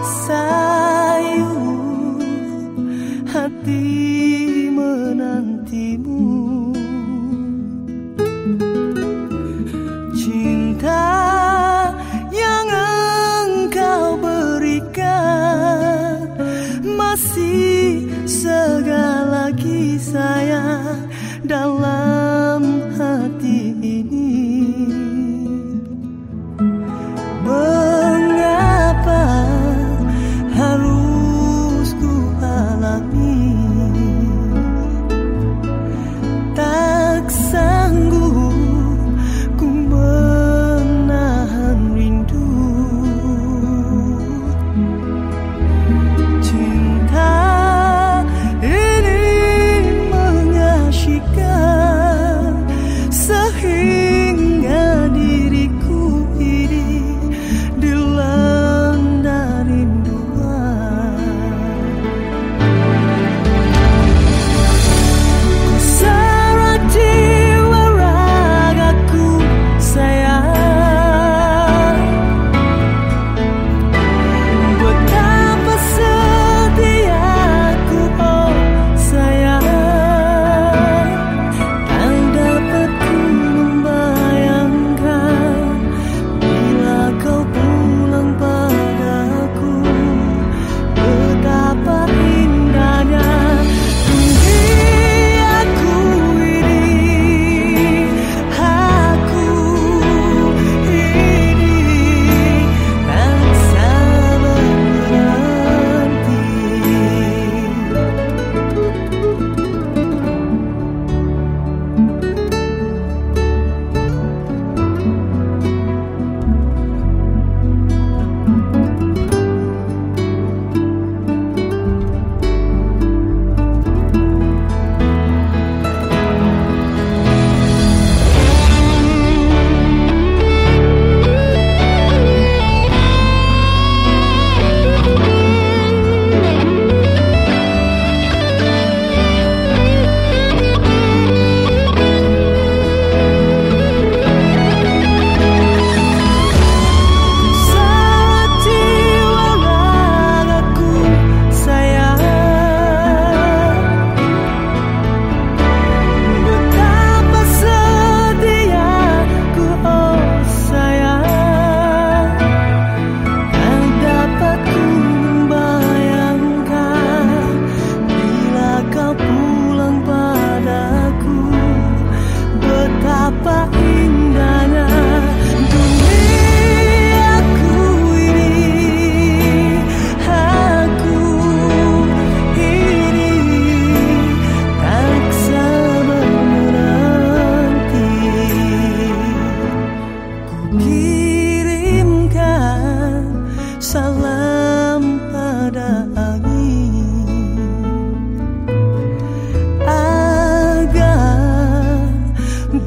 sayu hati menantimu. Cinta yang engkau berikan masih segala kisah yang dalam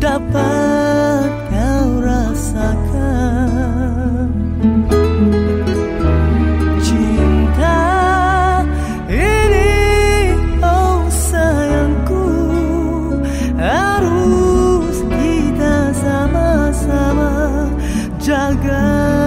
dapat kau rasakan. Cinta ini oh sayangku Harus kita sama-sama jaga